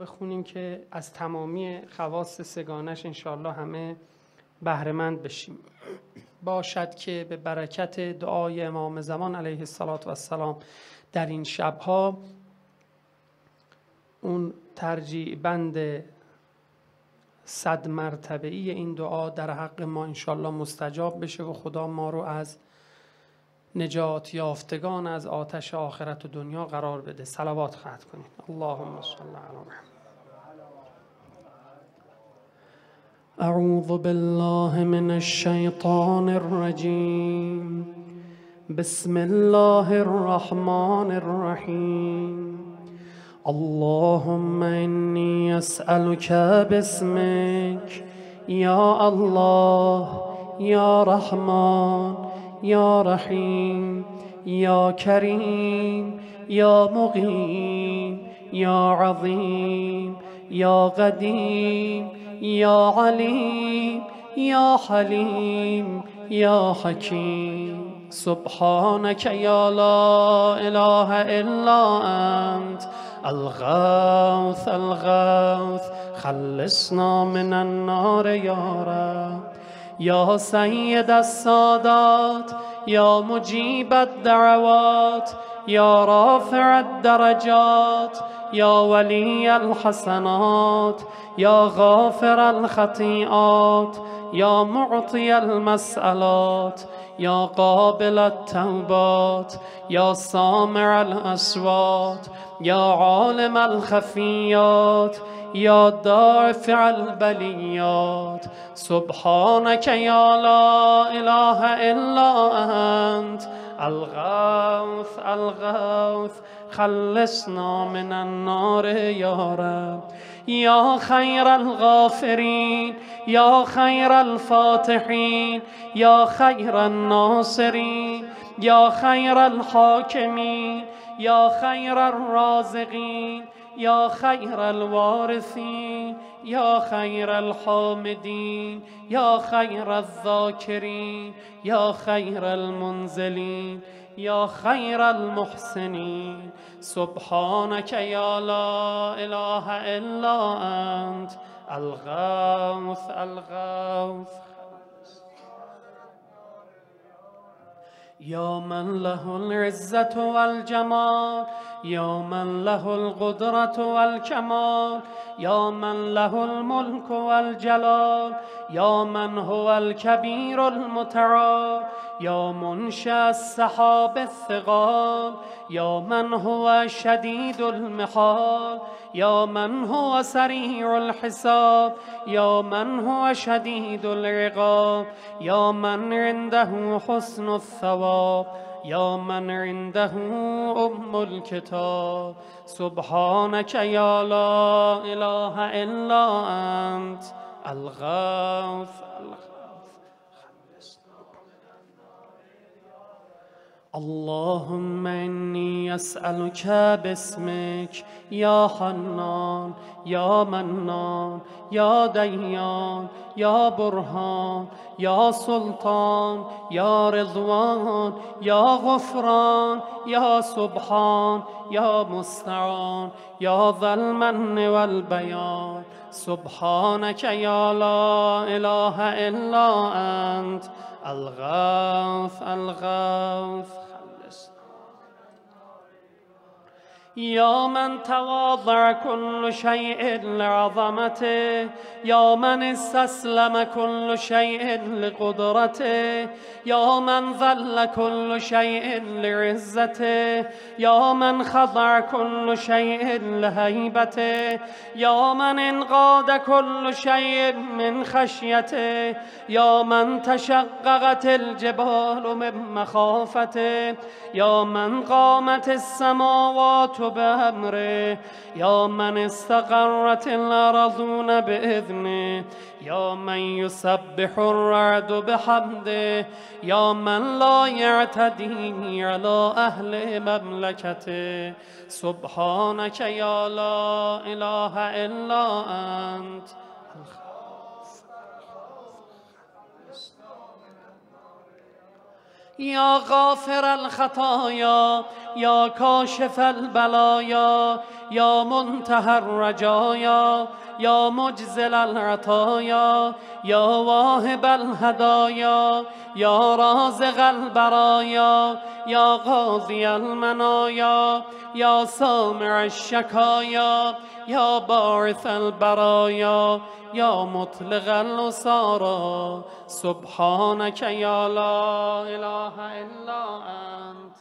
بخونیم که از تمامی خواص سگانش انشاءالله همه بهرهمند بشیم. باشد که به برکت دعای امام زمان علیه السلام در این شبها اون ترجیع بند صد مرتبه ای این دعا در حق ما انشالله مستجاب بشه و خدا ما رو از نجات یافتگان از آتش آخرت و دنیا قرار بده. صلوات خواهد کنید. اللهم صل علی محمد. اعوذ بالله من الشیطان الرجیم. بسم الله الرحمن الرحیم. اللهم اني اسالك باسمك يا الله يا رحمن يا رحيم يا كريم يا مقيم يا عظيم يا قديم يا عليم يا حليم يا حكيم سبحانك يا لا اله الا انت الغوث الغوث. خلصنا من النار يا رب. يا سيد السادات يا مجيب الدعوات يا رافع الدرجات يا ولي الحسنات يا غافر الخطيئات يا معطي المسألات يا قابل التوبات يا سامع الأصوات يا عالم الخفيات يا دافع البليات. سبحانك يا لا إله إلا أنت. الغوث الغوث خلصنا من النار يا رب. يا خير الغافرين يا خير الفاتحين يا خير الناصرين يا خير الحاكمين يا خير الرازقين يا خير الوارثين يا خير الحامدين يا خير الذاكرين يا خير المنزلين يا خير المحسنين سبحانك يا لا إله إلا أنت الغوث الغوث. يا من له العزة والجمال. يا من له القدرة والكمال يا من له الملك والجلال يا من هو الكبير المتعال يا منشأ السحاب الثقال يا من هو شديد المحال يا من هو سريع الحساب يا من هو شديد العقاب يا من عنده حسن الثواب. يا من عنده أم الكتاب سبحانك يا لا إله إلا أنت الغوث اللهم إني أسألك باسمك يا حنان يا منان يا ديان يا برهان يا سلطان يا رضوان يا غفران يا سبحان يا مستعان يا ذا المن والبيان سبحانك يا لا إله إلا أنت الغوث الغوث يا من تواضع كل شيء لعظمته يا من استسلم كل شيء لقدرته يا من ذل كل شيء لعزته يا من خضع كل شيء لهيبته يا من انقاد كل شيء من خشيته يا من تشققت الجبال من مخافته يا من قامت السماوات بأمره يا من استقرت الأرضون بإذنه. يا من يسبح الرعد بحمده. يا من لا يعتدي على أهل مملكته سبحانك يا لا إله إلا أنت يا غافر الخطايا یا کاشف البلایا یا منتهى الرجایا. یا مجزل العطایا یا واهب الهدایا یا رازق البرایا یا قاضی المنایا یا سامع الشکایا یا باعث البرایا یا مطلق الاسارا سبحانك یا لا اله الا انت.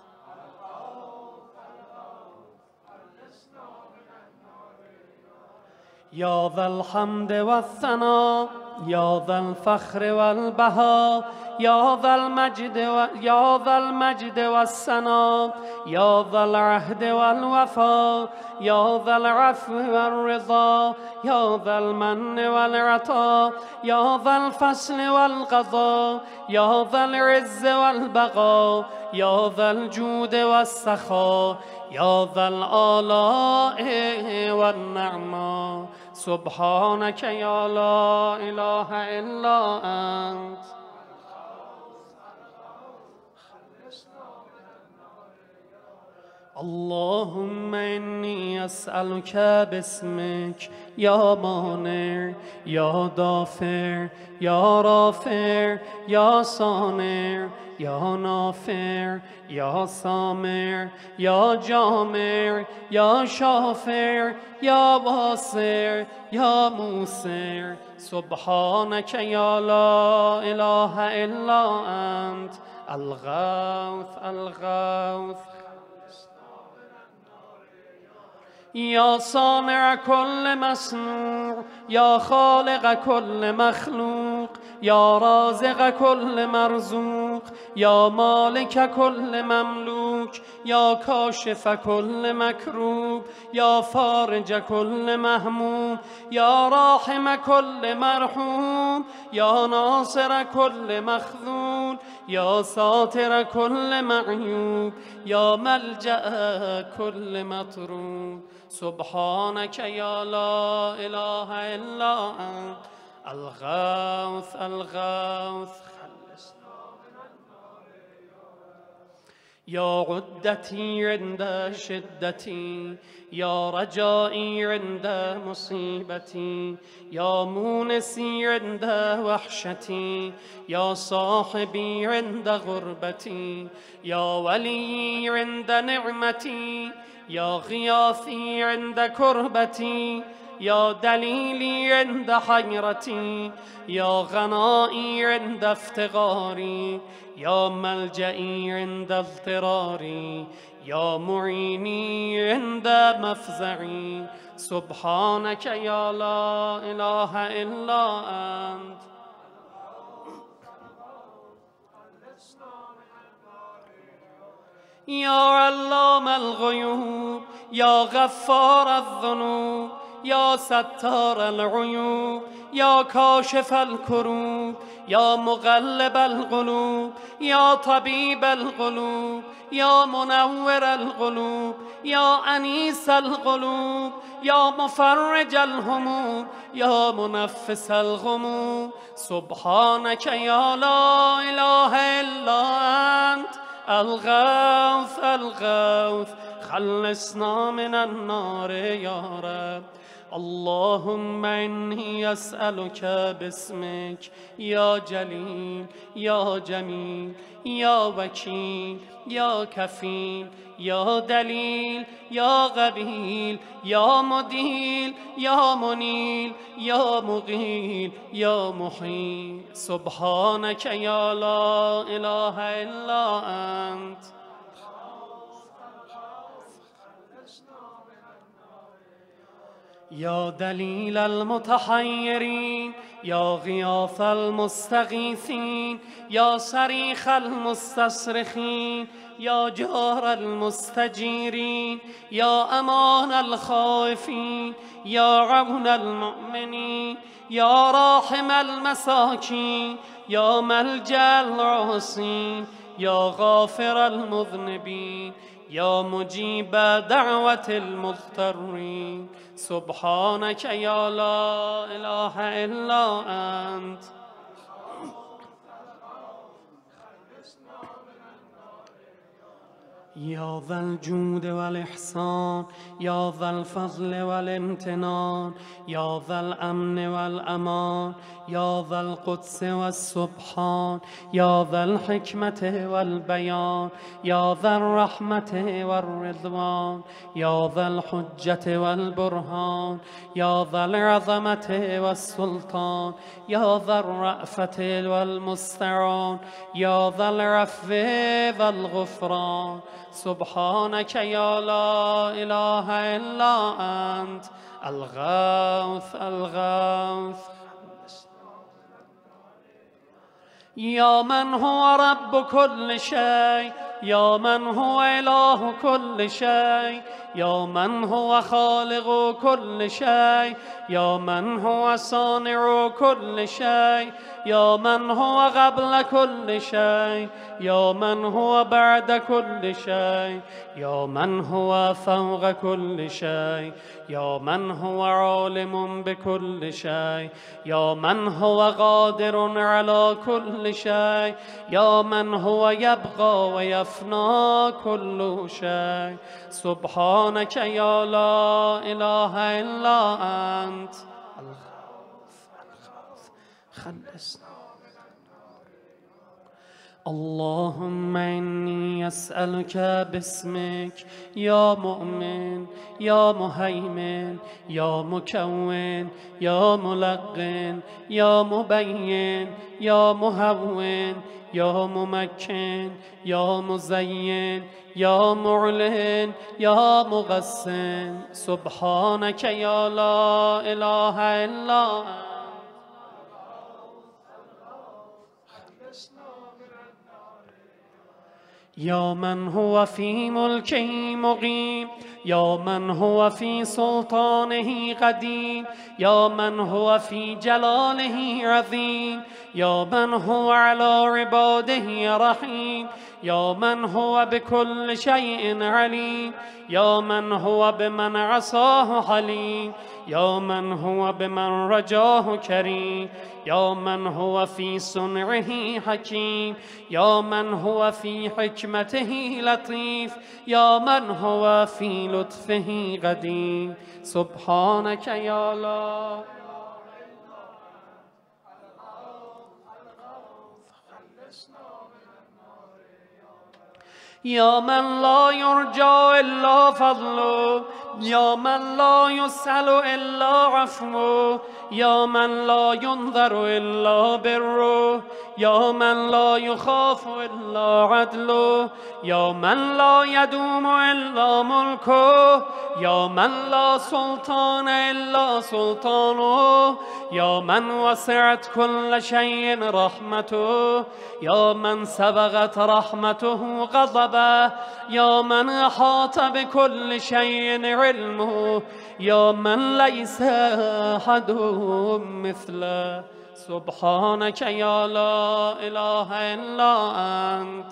يا ذا الحمد والثناء يا ذا الفخر والبهاء يا ذا المجد و... يا ذا المجد والثناء يا ذا العهد والوفاء يا ذا العفو والرضا يا ذا المن والعطاء يا ذا الفصل والقضاء يا ذا العز والبغاء يا ذا الجود والسخاء يا ذا الآلاء والنعمة سبحانك یا لا اله الا انت. اللهم إني أسألك باسمك يا مانع يا دافع يا رافع يا صانع. يا نافع يا سامع يا جامع يا شافع يا واسع يا موسع سبحانك يا لا إله إلا أنت الغوث الغوث. یا صانع كل مصنوع یا خالق كل مخلوق یا رازق كل مرزوق. یا مالک كل مملوک یا کاشف كل مکروب یا فارج كل مهموم یا راحم كل مرحوم یا ناصر كل مخذول یا ساتر كل معیوب یا ملجأ كل مطرود سبحانك يا لا إله إلا أنت الغوث الغوث. يا عدتي عند شدتي يا رجائي عند مصيبتي يا مونسي عند وحشتي يا صاحبي عند غربتي يا ولي عند نعمتي يا غياثي عند كربتي يا دليلي عند حيرتي يا غنائي عند افتقاري يا ملجئي عند اضطراري يا معيني عند مفزعي. سبحانك يا لا إله إلا أنت. يا علام الغيوب يا غفار الذنوب يا ستار العيوب يا كاشف الكروب يا مغلب القلوب يا طبيب القلوب يا منور القلوب يا أنيس القلوب يا مفرج الهموم يا منفس الغموم. سبحانك يا لا إله إلا أنت الغوث الغوث. خلصنا من النار يا رب. اللهم إني أسألك باسمك يا جليل يا جميل يا وكيل يا كفيل يا دليل يا غبيل يا مديل يا منيل يا مغيل يا محيل سبحانك يا لا إله إلا أنت يا دليل المتحيرين يا غياث المستغيثين يا صريخ المستصرخين يا جار المستجيرين يا امان الخائفين يا عون المؤمنين يا راحم المساكين يا ملجا العاصين يا غافر المذنبين يا مجيب دعوة المضطرين سبحانك يا لا إله إلا أنت يا ذا الجود والإحسان يا ذا الفضل والامتنان يا ذا الأمن والأمان يا ذا القدس والسبحان يا ذا الحكمة والبيان يا ذا الرحمة والرضوان يا ذا الحجة والبرهان يا ذا العظمة والسلطان يا ذا الرأفة والمستعان يا ذا العفو والغفران سبحانك يا لا إله إلا أنت. الغوث الغوث. يا من هو رب كل شيء يا من هو إله كل شيء يا من هو خالق كل شيء يا من هو صانع كل شيء يا من هو قبل كل شيء يا من هو بعد كل شيء يا من هو فوق كل شيء يا من هو عالم بكل شيء يا من هو قادر على كل شيء يا من هو يبقى ويفنى كل شيء. سبحانك يا لا إله إلا أنت. خلصنا اللهم إني أسألك باسمك يا مؤمن يا مهيمن يا مكون يا ملقن يا مبين يا مهون يا ممكن يا مزين يا معلن يا مغسن. سبحانك يا لا إله إلا أنت. يا من هو في ملكه مقيم يا من هو في سلطانه قديم يا من هو في جلاله عظيم يا من هو على عباده رحيم يا من هو بكل شيء عليم يا من هو بمن عصاه حليم يا من هو بمن رجاه كريم يا من هو في صنعه حكيم يا من هو في حكمته لطيف يا من هو في لطفه قديم سبحانك يا الله يا من لا يرجى إلا فضله يا من لا يسأل إلا عفوه يا من لا ينظر إلا بره يا من لا يخاف إلا عدله يا من لا يدوم إلا ملكه يا من لا سلطان إلا سلطانه يا من وسعت كل شيء رحمته يا من سبغت رحمته غضبه يا من أحاط بكل شيء علمه يا من ليس أحد مثله. سبحانك يا لا إله إلا أنت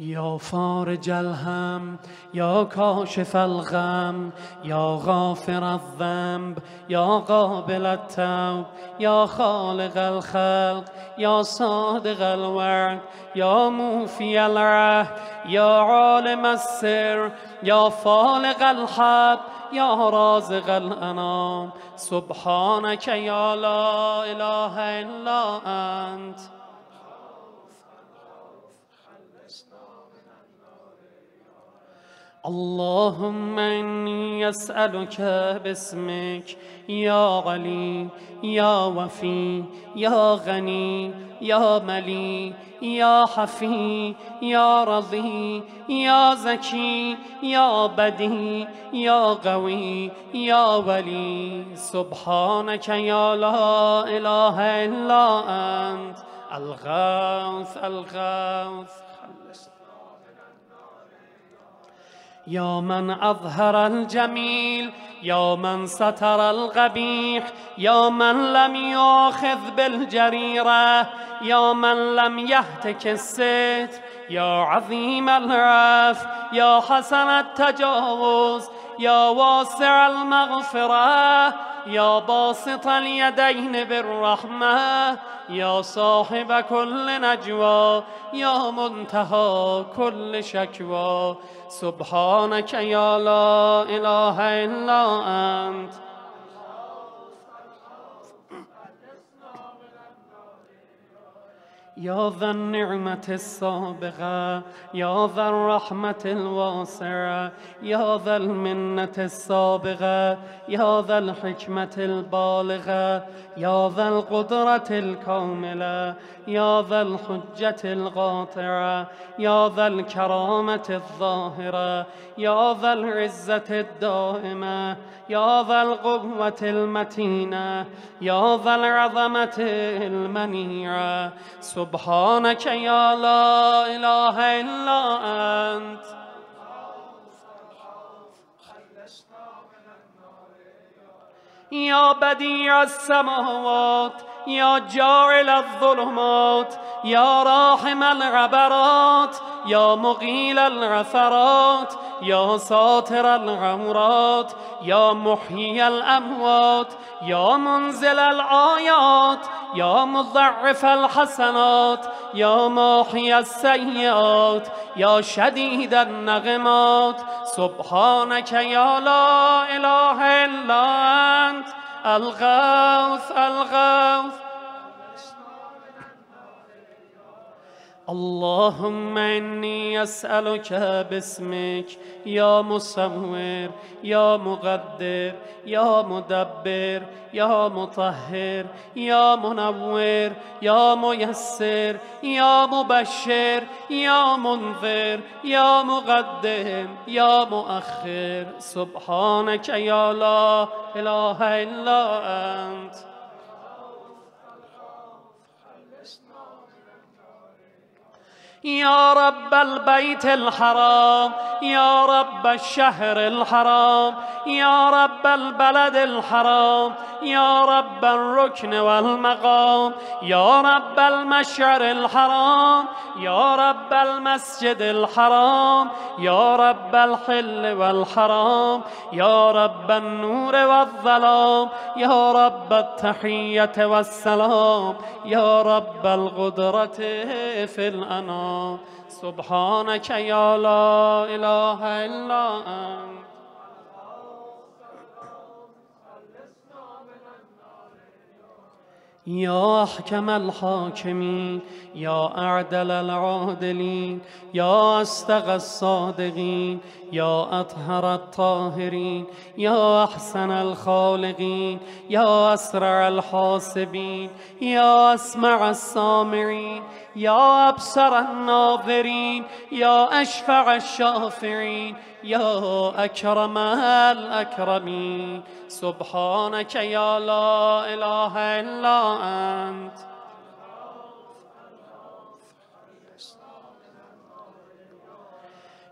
يا فارج الهم يا كاشف الغم يا غافر الذنب يا قابل التوب يا خالق الخلق يا صادق الوعد يا موفي العهد يا عالم السر يا فالق الحب يا رازق الأنام. سبحانك يا لا إله إلا أنت. اللهم إني أسألك باسمك يا علي يا وفي يا غني يا ملي يا حفي يا رضي يا زكي يا بدي يا قوي يا ولي سبحانك يا لا إله إلا أنت الغوث الغوث يا من أظهر الجميل يا من ستر القبيح يا من لم يأخذ بالجريرة يا من لم يهتك الستر يا عظيم العف يا حسن التجاوز يا واسع المغفرة يا باسط اليدين بالرحمة يا صاحب كل نجوى يا منتهى كل شكوى سبحانك يا لا إله إلا أنت يا ذا النعمة السابقة يا ذا الرحمة الواسعة يا ذا المنة السابقة يا ذا الحكمة البالغة يا ذا القدرة الكاملة يا ذا الحجة القاطعة يا ذا الكرامة الظاهرة يا ذا العزة الدائمة يا ذا القوة المتينة يا ذا العظمة المنيعة. سبحانك يا لا إله إلا أنت. يا بديع السماوات يا جاعل الظلمات يا راحم العبرات يا مغيل العثرات يا ساتر العورات يا محيي الأموات يا منزل الآيات يا مضعف الحسنات يا ماحي السيئات يا شديد النغمات. سبحانك يا لا إله إلا أنت الغوث الغوث. اللهم إني أسألك باسمك يا مصور يا مقدر يا مدبر يا مطهر يا منور يا ميسر يا مبشر يا منذر يا مقدم يا مؤخر سبحانك يا لا إله إلا أنت يا رب البيت الحرام يا رب الشهر الحرام يا رب البلد الحرام يا رب الركن والمقام يا رب المشعر الحرام يا رب المسجد الحرام يا رب الحل والحرام يا رب النور والظلام يا رب التحية والسلام يا رب القدرة في الأنام سبحانك يا لا إله إلا أنت يا أحكم الحاكمين يا أعدل العادلين يا أصدق الصادقين يا أطهر الطاهرين يا أحسن الخالقين يا أسرع الحاسبين يا أسمع السامعين يا أبصر الناظرين يا أشفع الشافعين يا أكرم الأكرمين سبحانك يا لا إله إلا أنت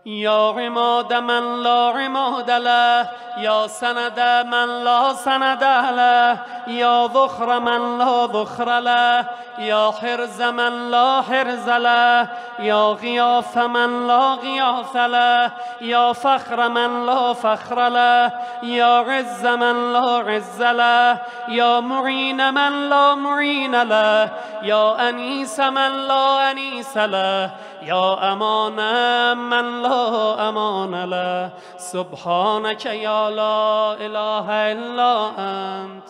يا عماد من لا عماد له يا سند من لا سند له يا ذخر من لا ذخر له يا حرز من لا حرز له يا غياث من لا غياث له يا فخر من لا فخر له يا عز من لا عز له يا معين من لا معين له يا أنيس من لا أنيس له يا أمان من لا أمان له. سبحانك يا لا إله إلا أنت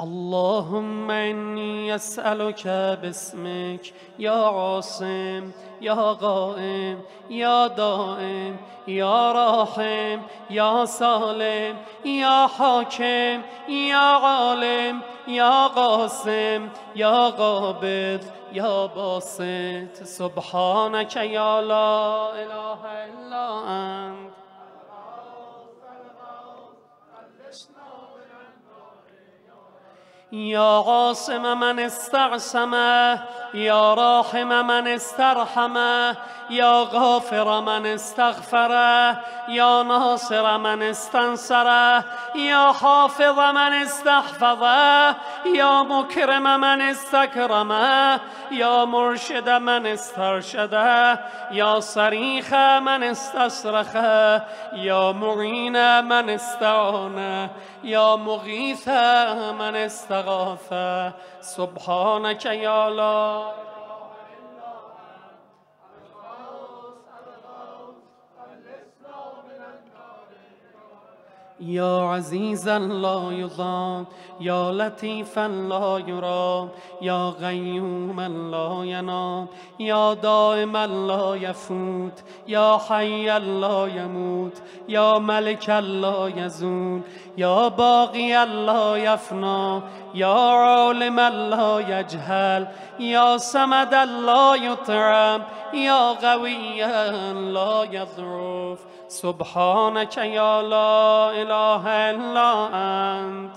اللهم إني أسألك باسمك يا عاصم. يا قائم يا دائم يا راحم يا سالم يا حاكم يا عالم يا قاسم يا قابض يا باسط. سبحانك يا لا إله إلا أنت يا عاصم من استعصمه يا راحم من استرحمه. يا غافر من استغفره يا ناصر من استنصره يا حافظ من استحفظه يا مكرم من استكرمه يا مرشد من استرشده يا صريخ من استصرخه يا معين من استعانه يا مغيث من استغاث. سبحانك يا لا يا عزيزا لا يضام يا لطيفا لا يرام يا غيوما لا ينام يا دائما لا يفوت يا حيا لا يموت يا ملكا لا يزول يا باغيا لا يفنى يا عالما لا يجهل يا صمدا لا يطعم يا قويا لا يضعف سبحانك يا لا إله إلا أنت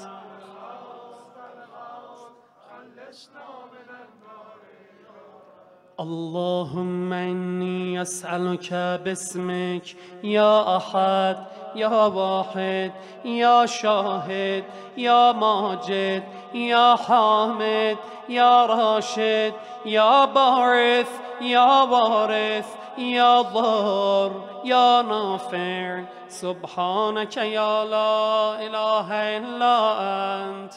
اللهم إني أسألك باسمك يا أحد يا واحد يا شاهد يا ماجد يا حامد يا راشد يا بارث يا وارث يا ضار. يا نافع سبحانك يا لا إله إلا أنت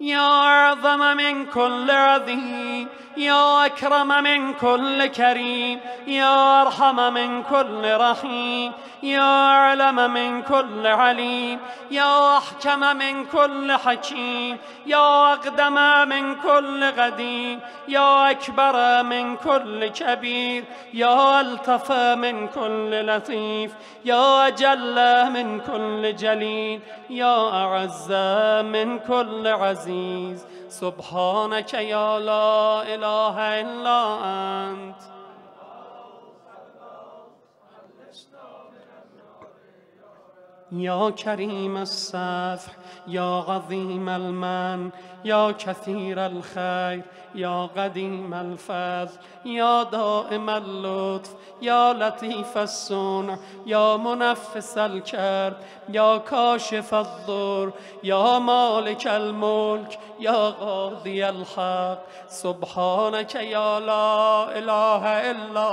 يا أعظم من كل عظيم يا أكرم من كل كريم يا أرحم من كل رحيم يا أعلم من كل عليم يا أحكم من كل حكيم يا أقدم من كل قديم يا أكبر من كل كبير يا ألطف من كل لطيف يا أجل من كل جليل يا أعز من كل عزيز. سبحانك يا لا إله إلا أنت يا كريم السفح يا عظيم المن يا كثير الخير يا قديم الفضل يا دائم اللطف يا لطيف الصنع يا منفس الكرب يا كاشف الضر يا مالك الملك يا قاضي الحق. سبحانك يا لا إله إلا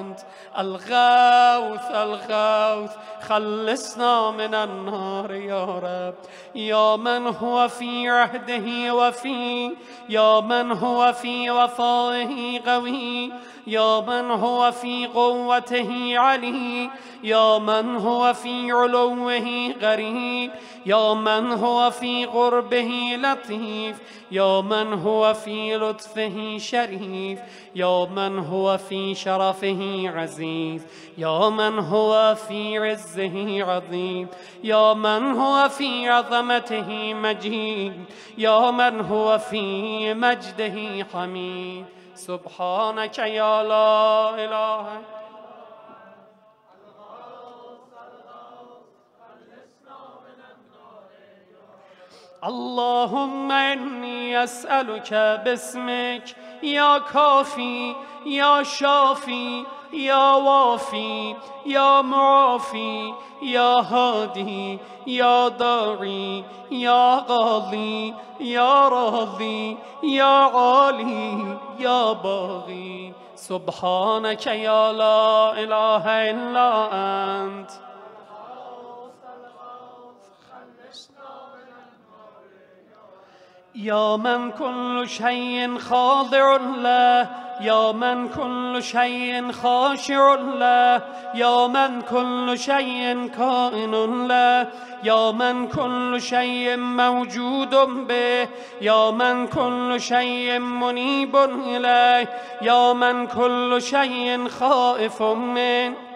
أنت الغوث الغوث خلصنا من النار يا رب. يا من هو في عهده وفي يا من هو في وفائه قوي. يا من هو في قوته علي يا من هو في علوه غريب يا من هو في قربه لطيف يا من هو في لطفه شريف يا من هو في شرفه عزيز يا من هو في عزه عظيم يا من هو في عظمته مجيد يا من هو في مجده حميد. سبحانك يا لا إله اللهم إني أسألك باسمك يا كافي يا شافي يا وافي يا معافي يا هادي يا داعي يا غالي يا راضي يا عالي يا باغي. سبحانك يا لا إله إلا أنت. يا من كل شيء خاضع له يا من كل شيء خاشع له يا من كل شيء كائن له يا من كل شيء موجود به يا من كل شيء منيب إليه يا من كل شيء خائف منه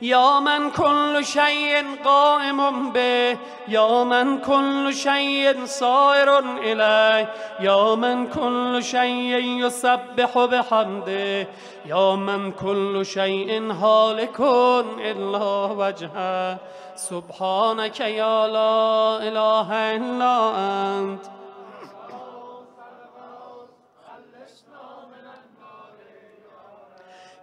یا من کل شیء قائم به یا من کل شیء سائر الیه یا من کل شیء یسبح بحمده یا من کل شیء هالک الا وجهه. سبحانك یا لا اله الا انت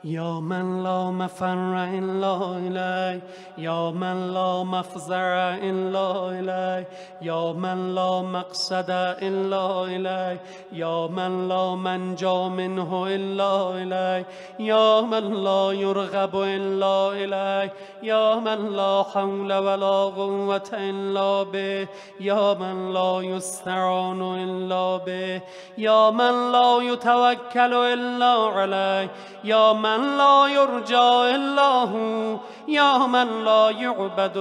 يا من لا مفر إلا إليه يا من لا مفزع إلا إليه يا من لا مقصد إلا إليه يا من لا منجا منه إلا إلي يا من لا يرغب إلا إلي يا من لا حول ولا قوة إلا به يا من لا يستعان إلا به يا من لا يتوكل إلا عليه يا من من لا يرجى إلا هو يا من لا يعبد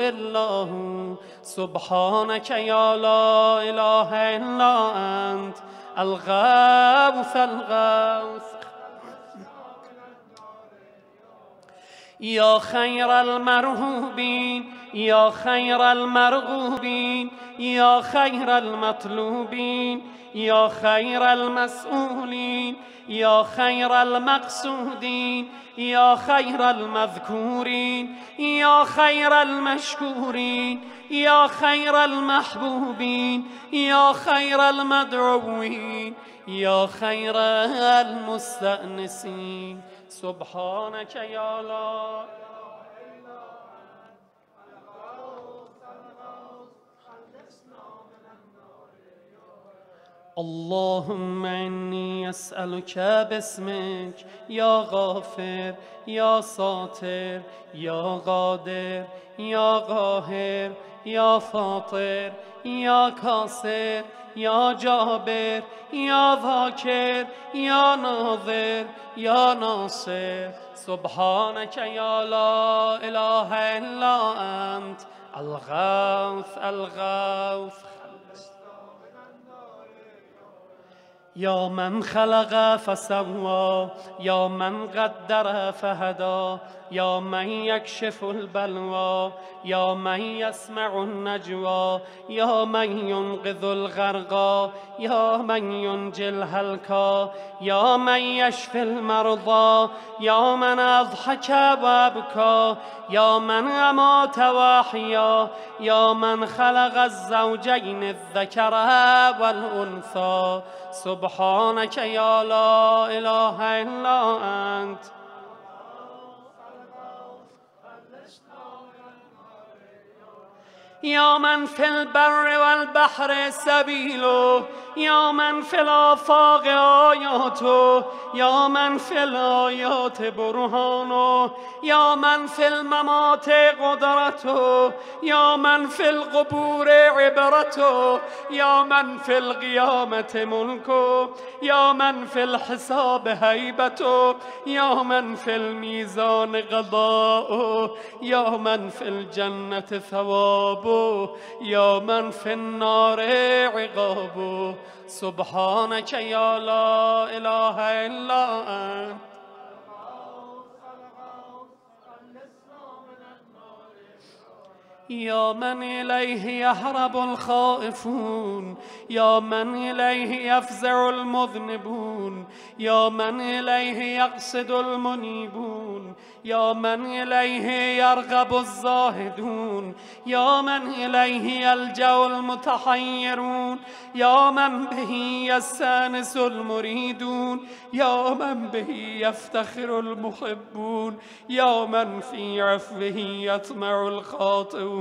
إلا هو سبحانك يا لا إله إلا أنت الغوث الغوث. يا خير المرهوبين يا خير المرغوبين يا خير المطلوبين يا خير المسؤولين يا خير المقصودين يا خير المذكورين يا خير المشكورين يا خير المحبوبين يا خير المدعوين يا خير المستأنسين سبحانك يا الله. اللهم إني أسألك باسمك يا غافر يا ساتر يا قادر يا قاهر يا فاطر يا كاسر يا جابر يا ذاكر يا ناظر يا ناصر. سبحانك يا لا إله إلا أنت الغوث الغوث. یا من خلق فسوا یا من قدر فهدا. یا من یکشف البلوا یا من یسمع النجوا یا من ینقذ الغرقا یا من ینجی الهلکا یا من یشفی المرضا یا من اضحک و یا من امات واحیا یا من خلق الزوجین الذکر والانثى سبحانك يا لا إله إلا أنت يا من في البر والبحر سبيله يا من في الآفاق آياته يا من في الآيات برهانه يا من في الممات قدرته يا من في القبور عبرته يا من في القيامة ملكه يا من في الحساب هيبته يا من في الميزان قضاؤه يا من في الجنة ثوابه يا من في النار عقابه. سبحانك يا لا إله إلا أنت. يا من إليه يهرب الخائفون يا من إليه يفزع المذنبون يا من إليه يقصد المنيبون يا من إليه يرغب الزاهدون يا من إليه يلجأ المتحيرون يا من به يستأنس المريدون يا من به يفتخر المحبون يا من في عفوه يطمع الخاطئون.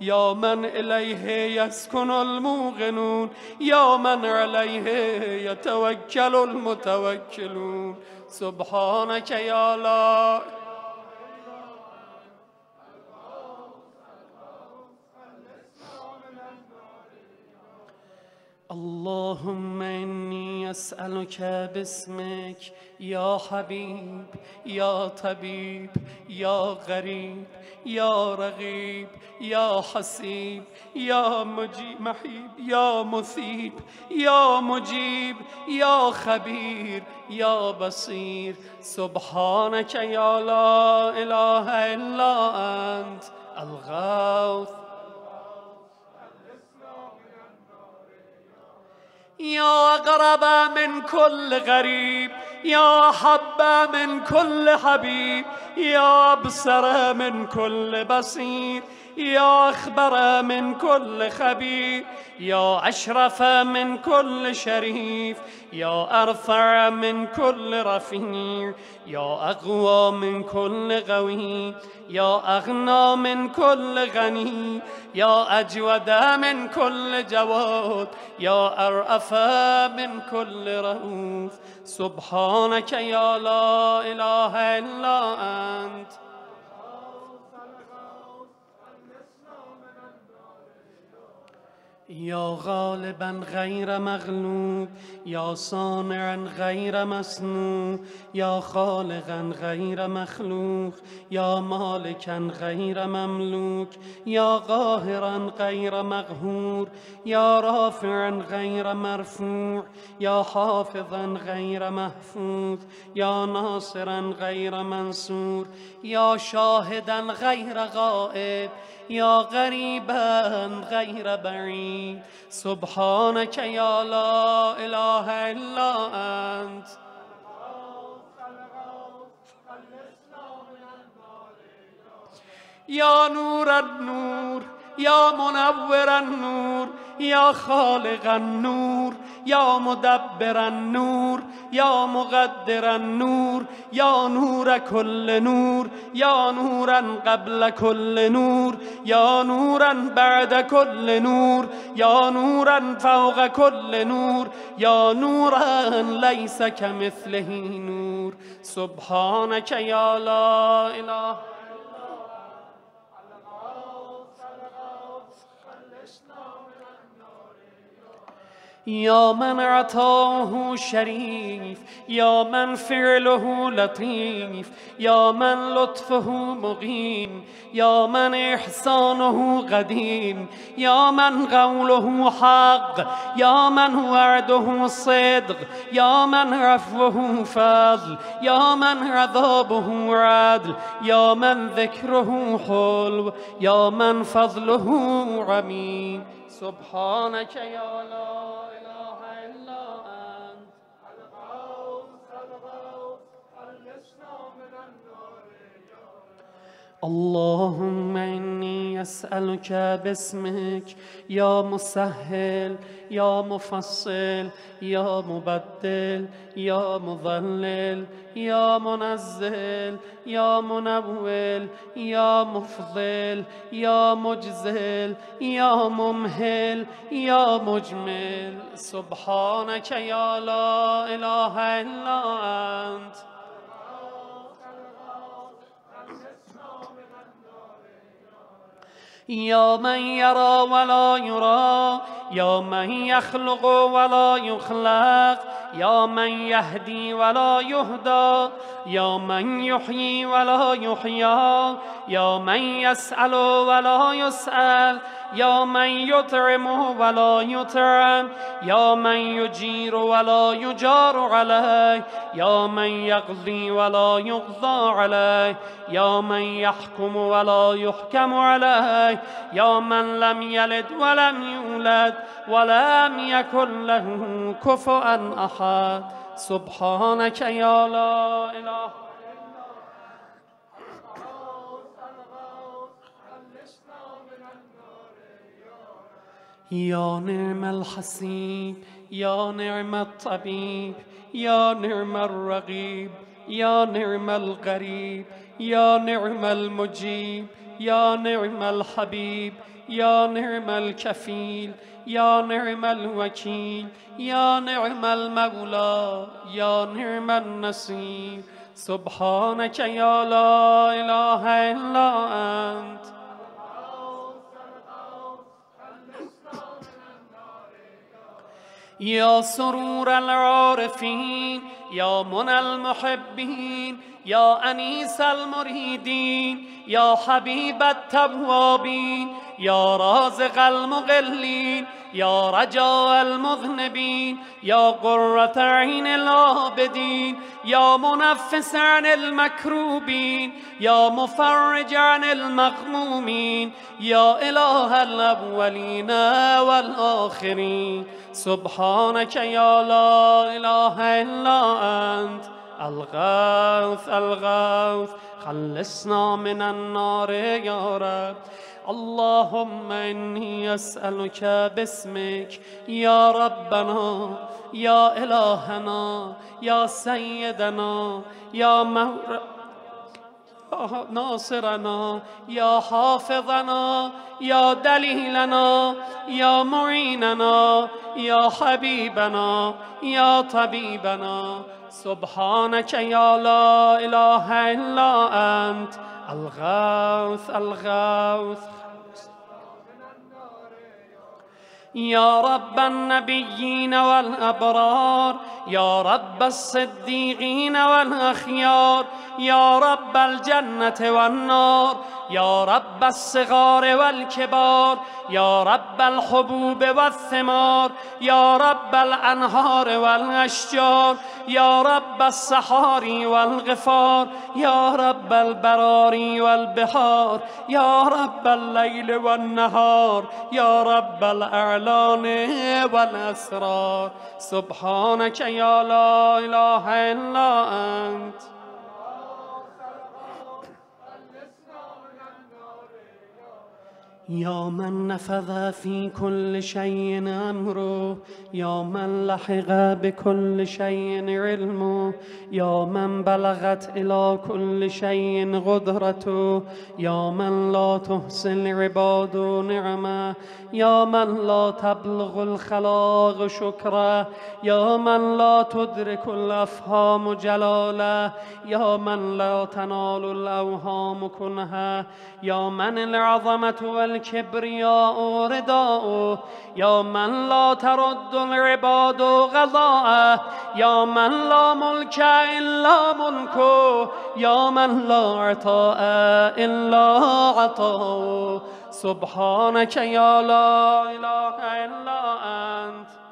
يا من إليه يسكن الموقنون. يا من عليه يتوكل المتوكلون سبحانك يا لا اللهم إني أسألك باسمك يا حبيب يا طبيب يا غريب يا رغيب يا حسيب يا مجيب محيب يا مثيب يا مجيب يا خبير يا بصير سبحانك يا لا إله إلا أنت الغوث يا أقرب من كل غريب يا حب من كل حبيب يا أبصر من كل بصير. يا أخبر من كل خبير يا أشرف من كل شريف يا أرفع من كل رفيع يا أقوى من كل غوي يا أغنى من كل غني يا أجود من كل جواد يا أرأف من كل رؤوف. سبحانك يا لا إله إلا أنت. يا غالبا غير مغلوب يا صانعا غير مصنوع يا خالقا غير مخلوق يا مالكا غير مملوك يا قاهرا غير مقهور يا رافعا غير مرفوع يا حافظا غير محفوظ يا ناصرا غير منصور يا شاهدا غير غائب يا غريبا غير بعيد سبحانك يا لا إله إلا أنت يا نور النور. يا منور النور يا خالق النور يا مدبر النور يا مقدر النور يا نور كل نور يا نورا قبل كل نور يا نورا بعد كل نور يا نورا فوق كل نور يا نورا ليس كمثله نور. سبحانك يا لا إله يا من عطاه شريف يا من فعله لطيف يا من لطفه مقيم يا من إحسانه قديم يا من قوله حق يا من وعده صدق يا من عفوه فضل يا من عذابه عدل يا من ذكره حلو يا من فضله عميم سبحانك يا لا اللهم إني أسألك باسمك يا مسهل يا مفصل يا مبدل يا مضلل يا منزل يا منول يا مفضل يا مجزل يا ممهل يا مجمل سبحانك يا لا إله إلا أنت يا من يرى ولا يرى يا من يخلق ولا يخلق يا من يهدي ولا يهدى يا من يحيي ولا يحيى يا من يسأل ولا يسأل يا من يطعم ولا يطعم يا من يجير ولا يجار عليه يا من يقضي ولا يقضى عليه يا من يحكم ولا يحكم عليه يا من لم يلد ولم يولد ولم يكن له كفؤا أحد. سبحانك يا لا إله يا نعم الحسيب يا نعم الطبيب يا نعم الرغيب يا نعم الغريب يا نعم المجيب يا نعم الحبيب يا نعم الكفيل يا نعم الوكيل يا نعم المولى يا نعم النصير سبحانك يا لا إله إلا أنت یا سرور العارفین. یا من المحبین یا انیس المریدین یا حبیب التوابین یا رازق المقلین یا رجاء المذنبین یا قرة عین العابدین یا منفس عن المکروبین یا مفرج عن المغمومین یا اله الاولین والآخرین سبحانك یا لا اله الا انت الغوث الغوث خلصنا من النار يا رب. اللهم إني أسألك باسمك. يا ربنا يا إلهنا يا سيدنا يا مور ناصرنا يا حافظنا يا دليلنا يا معيننا يا حبيبنا يا طبيبنا سبحانك يا لا إله إلا أنت الغوث الغوث. يا رب النبيين والأبرار يا رب الصديقين والأخيار يا رب الجنة والنار يا رب الصغار والكبار يا رب الحبوب والثمار يا رب الأنهار والأشجار يا رب الصحاري والغفار يا رب البراري والبحار يا رب الليل والنهار يا رب الأعلان والأسرار. سبحانك يا لا إله إلا أنت. يا من نفذ في كل شيء أمره يا من لحق بكل شيء علمه يا من بلغت إلى كل شيء قدرته يا من لا تحصي العباد نعمه يا من لا تبلغ الخلاق شكره يا من لا تدرك الأفهام جلاله يا من لا تنال الأوهام كنها يا من العظمة والكبرياء رداء يا من لا ترد العباد غضاء يا من لا ملك إلا ملكه يا من لا عطاء إلا عطاء سبحانك يا لا إله إلا أنت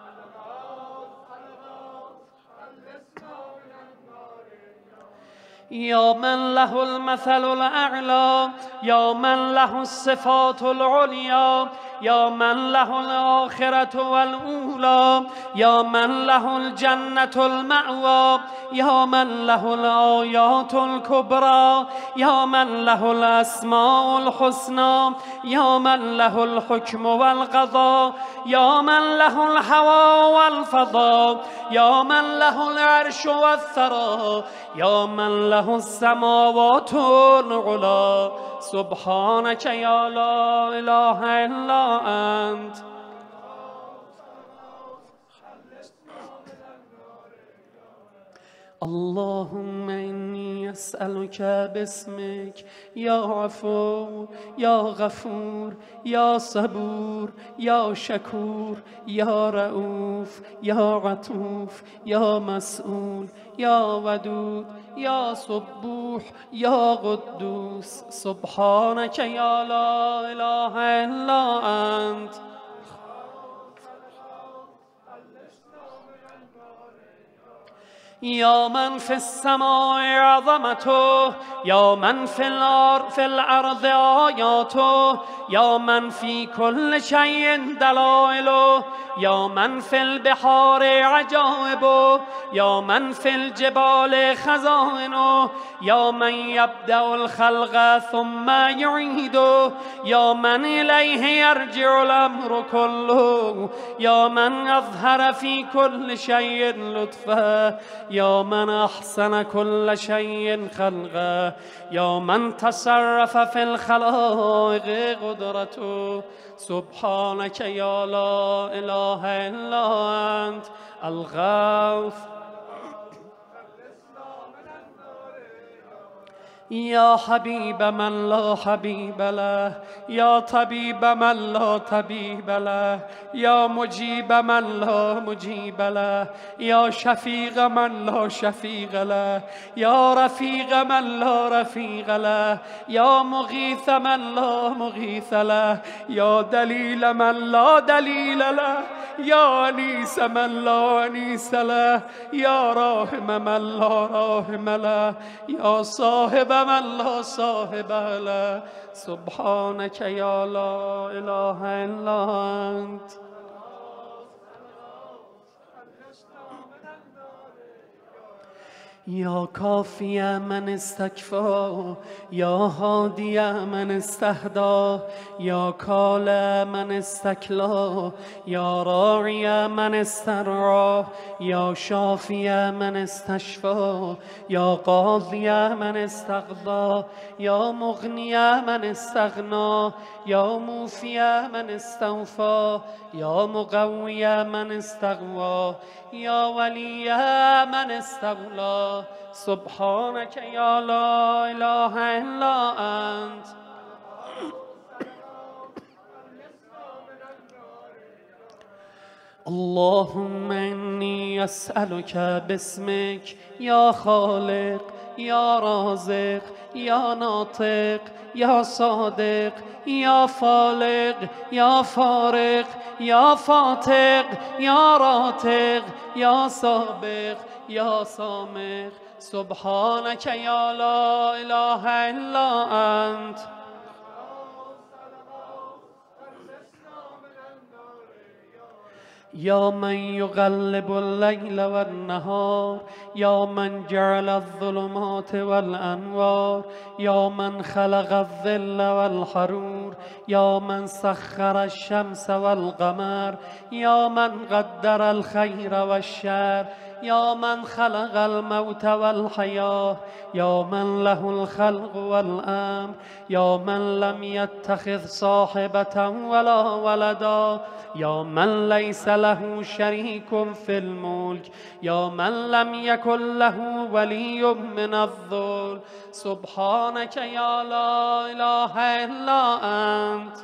يا من له المثل الأعلى يا من له الصفات العليا يا من له الآخرة والأولى يا من له الجنة المأوى يا من له الآيات الكبرى يا من له الأسماء الحسنى يا من له الحكم والقضاء يا من له الهوى والفضاء يا من له العرش والثرى يا من له السماوات العلى سبحانك يا لا إله إلا أنت اللهم إني أسألك باسمك يا عفو يا غفور يا صبور يا شكور يا رؤوف يا عطوف يا مسؤول يا ودود يا صبوح يا قدوس سبحانك يا لا إله إلا أنت يا من في السماء عظمته يا من في الأرض آياته يا من في كل شيء دلائله يا من في البحار عجائبه يا من في الجبال خزائنه يا من يبدأ الخلق ثم يعيده يا من إليه يرجع الأمر كله يا من أظهر في كل شيء لطفه يا من أحسن كل شيء خلقه يا من تصرف في الخلائق قدرته. سبحانك يا لا إله إلا أنت الغوث يا حبيب من لا حبيب له يا طبيب من لا طبيب له يا مجيب من لا مجيب له يا شفيق من لا شفيق له يا رفيق من لا رفيق له يا مغيث من لا مغيث له يا دليل من لا دليل له يا أنيس من لا أنيس له يا راهم من لا راهم له يا صاحب من لا صاحب له سبحانك يا لا إله إلا أنت يا كافي من استكفى يا هادي من استهدى يا كال من استكلى يا راعي من استرعى يا شافي من استشفى يا قاضي من استقضى يا مغني من استغنى يا موفي من استوفى يا مقوي من استغوى يا ولي من استولى. سبحانك يا لا إله إلا أنت. اللهم إني أسألك باسمك يا خالق يا رازق يا ناطق يا صادق يا فالق يا فارق يا فاتق يا راتق يا سابق يا سامق. سبحانك يا لا إله إلا أنت يا من يغلب الليل والنهار يا من جعل الظلمات والأنوار يا من خلق الظل والحرور يا من سخر الشمس والقمر يا من قدر الخير والشر. يا من خلق الموت والحياة يا من له الخلق والأمر يا من لم يتخذ صاحبة ولا ولدا يا من ليس له شريك في الملك يا من لم يكن له ولي من الظلم سبحانك يا لا إله إلا أنت.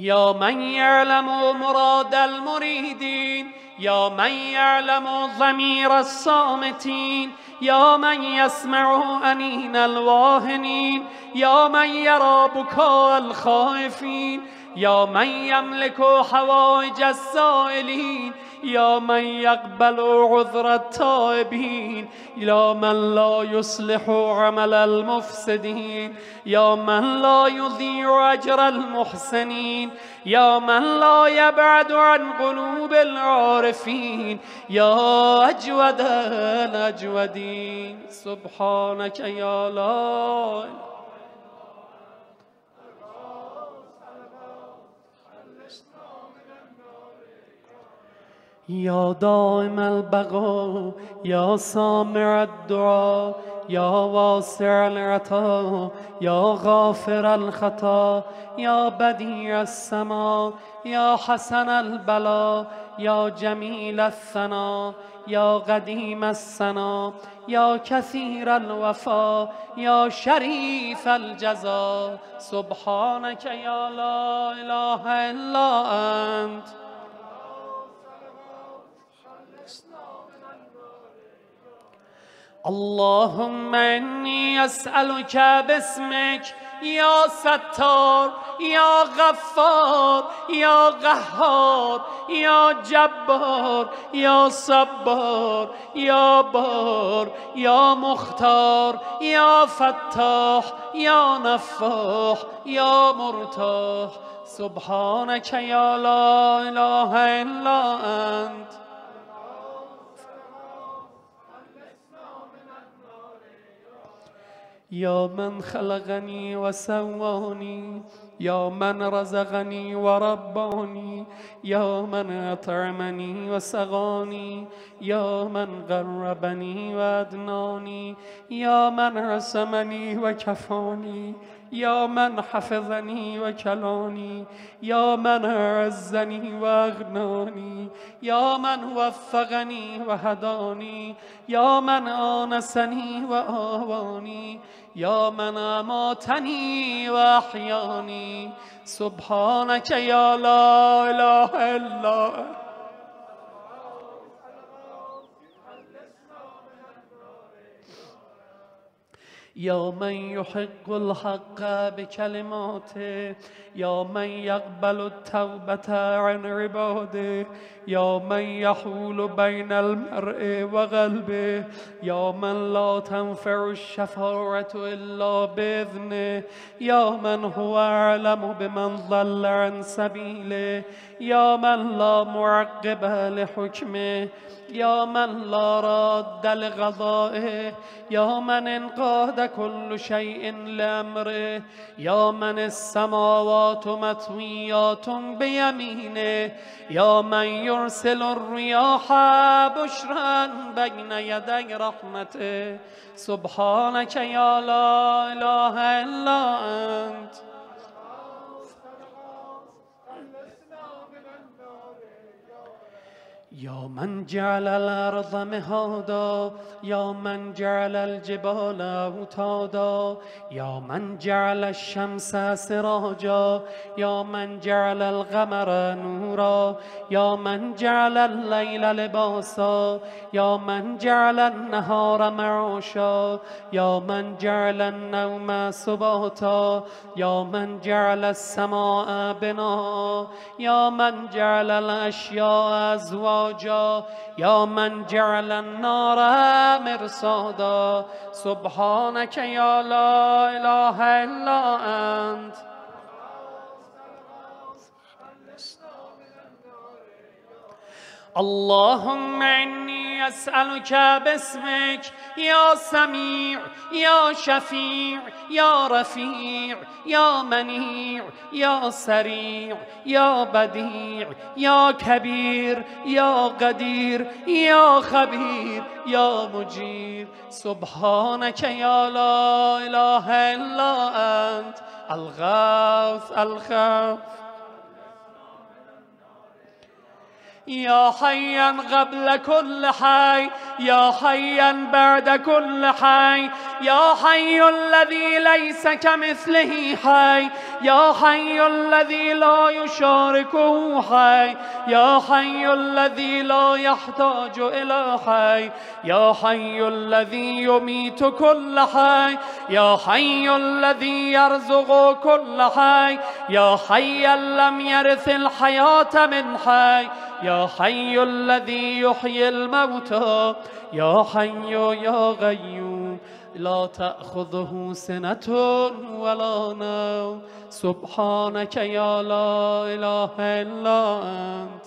يا من يعلم مراد المريدين يا من يعلم ضمير الصامتين يا من يسمع أنين الواهنين يا من يرى بكاء الخائفين يا من يملك حوائج السائلين يا من يقبل عذر التائبين يا من لا يصلح عمل المفسدين يا من لا يضيع أجر المحسنين يا من لا يبعد عن قلوب العارفين يا أجود الأجودين سبحانك يا لا يا دائم البقاء يا سامع الدعاء يا واسع العطاء يا غافر الخطا يا بديع السماء يا حسن البلاء يا جميل الثناء يا قديم السنا يا كثير الوفاء يا شريف الجزاء سبحانك يا لا إله إلا أنت اللهم إني أسألك باسمك يا ستار يا غفار يا قهار يا جبار يا صبار يا بار يا مختار يا فتاح يا نفاح يا مرتاح. سبحانك يا لا إله إلا أنت. يا من خلقني وسواني يا من رزقني ورباني يا من أطعمني وسقاني يا من قربني وأدناني يا من رسمني وكفاني یا من حفظنی و کلانی یا من عزنی و اغنانی یا من وفقنی و هدانی یا من آنسنی و آوانی یا من اماتنی و احیانی. سبحانك یا لا اله الا یا من يحق الحق بكلماته یا من يقبل التوبة عن عباده یا من يحول بين المرء وقلبه یا من لا تنفع الشفاعة إلا بإذنه یا من هو أعلم بمن ضل عن سبيله یا من لا معقب لحكمه یا من لا راد لقضائه یا من انقاد كل شيء لامره یا من السماوات مطویات بیمینه یا من يرسل الرياح بشرا بين يدي رحمته. سبحانك يا لا اله الا انت. یا من جعل الأرض مهادا یا من جعل الجبال أوتادا یا من جعل الشمس سراجا یا من جعل القمر نورا یا من جعل الليل لباسا یا من جعل النهار معاشا یا من جعل النوم سباتا یا من جعل السماء بنا یا من جعل الاشیاء ازواجا یا من جعل النار مرصادا. سبحانك یا لا اله الا انت. اللهم إني أسألك باسمك يا سميع يا شفيع يا رفيع يا منيع يا سريع يا بديع يا كبير يا قدير يا خبير يا مجير. سبحانك يا لا إله إلا أنت الغوث الخوف يا حيا قبل كل حي يا حيا بعد كل حي يا حي الذي ليس كمثله حي يا حي الذي لا يشاركه حي يا حي الذي لا يحتاج إلى حي يا حي الذي يميت كل حي يا حي الذي يرزق كل حي يا حيا لم يرث الحياة من حي. يا حي الذي يحيي الموتى يا حي يا قيوم لا تأخذه سنة ولا نوم. سبحانك يا لا إله إلا أنت.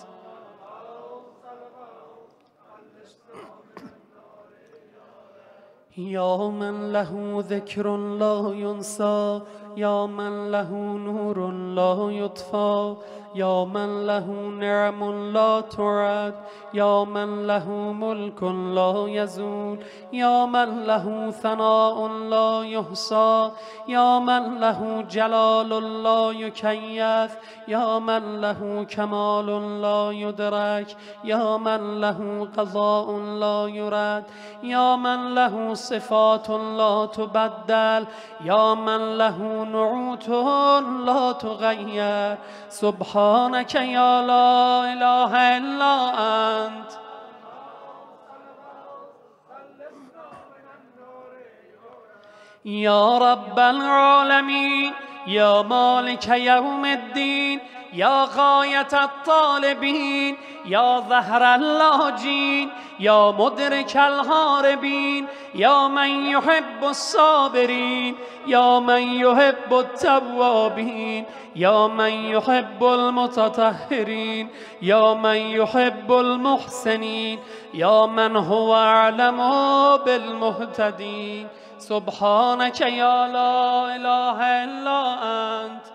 يا من له ذكر لا ينسى. يا من له نور لا يطفى. يا من له نعم لا تعد يا من له ملك لا يزول يا من له ثناء لا يحصى يا من له جلال لا يكيف يا من له كمال لا يدرك يا من له قضاء لا يرد يا من له صفات لا تبدل يا من له نعوت لا تغير سبحانك يا لا إله إلا أنت يا رب العالمين يا مالك يوم الدين يا غاية الطالبين يا ظهر اللاجين يا مدرك الهاربين يا من يحب الصابرين يا من يحب التوابين يا من يحب المتطهرين يا من يحب المحسنين يا من هو أعلم بالمهتدين. سبحانك يا لا إله إلا أنت.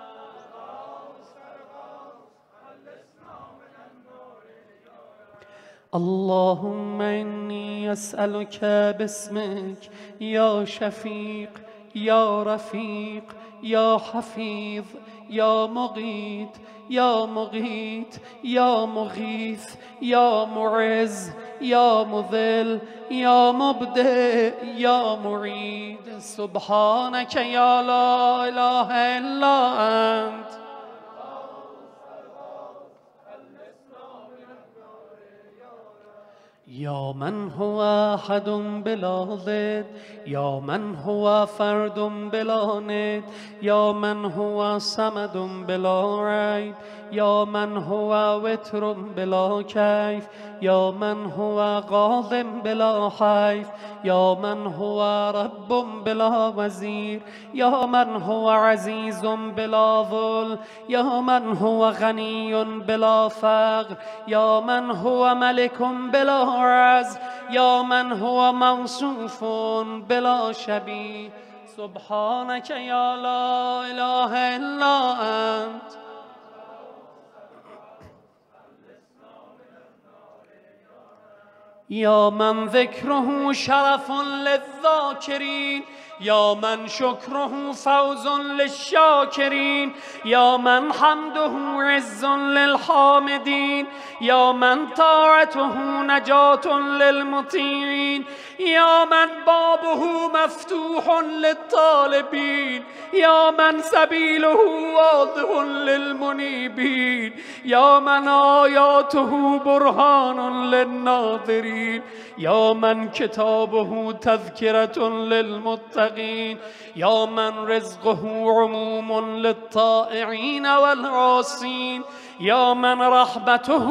اللهم إني أسألك باسمك يا شفيق يا رفيق يا حفيظ يا مغيث يا مغيث يا مغيث يا معز يا مذل يا مبدئ يا معيد سبحانك يا لا إله إلا أنت يا من هو أحد بلا ضد يا من هو فرد بلا ند يا من هو صمد بلا ريب يا من هو وتر بلا كيف يا من هو قاض بلا حيف يا من هو رب بلا وزير يا من هو عزيز بلا ظل يا من هو غني بلا فقر يا من هو ملك بلا عز يا من هو موصوف بلا شبيه سبحانك يا لا إله إلا أنت يا من ذكره شرف للذاكرين يا من شكره فوز للشاكرين يا من حمده عز للحامدين يا من طاعته نجاة للمطيعين يا من بابه مفتوح للطالبين يا من سبيله واضح للمنيبين يا من آياته برهان للناظرين يا من كتابه تذكرة يا من رزقه عموم للطائعين والعاصين يا من رحمته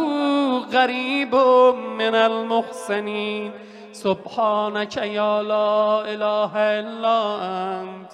غريب من المحسنين سبحانك يا لا إله إلا أنت